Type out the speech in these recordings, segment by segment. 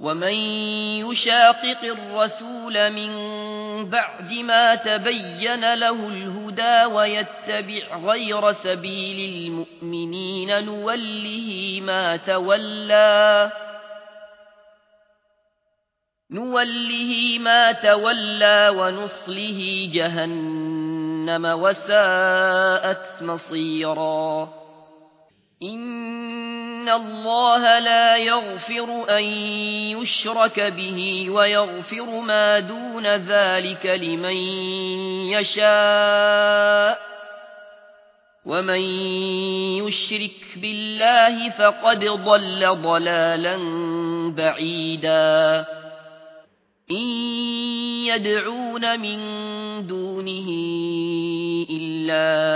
ومن يشاقق الرسول من بعد ما تبين له الهدى ويتبع غير سبيل المؤمنين نوله ما تولى نوله ما تولى ونصله جهنم وساءت مصيرا إن الله لا يغفر أن يشرك به ويغفر ما دون ذلك لمن يشاء ومن يشرك بالله فقد ضل ضلالا بعيدا إن يدعون من دونه إلا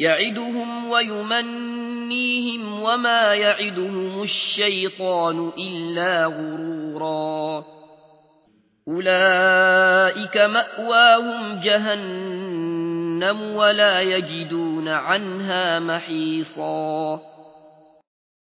يعدهم ويمنيهم وما يعدهم الشيطان إلا غرورا. أولئك مأواهم جهنم ولا يجدون عنها محيصا.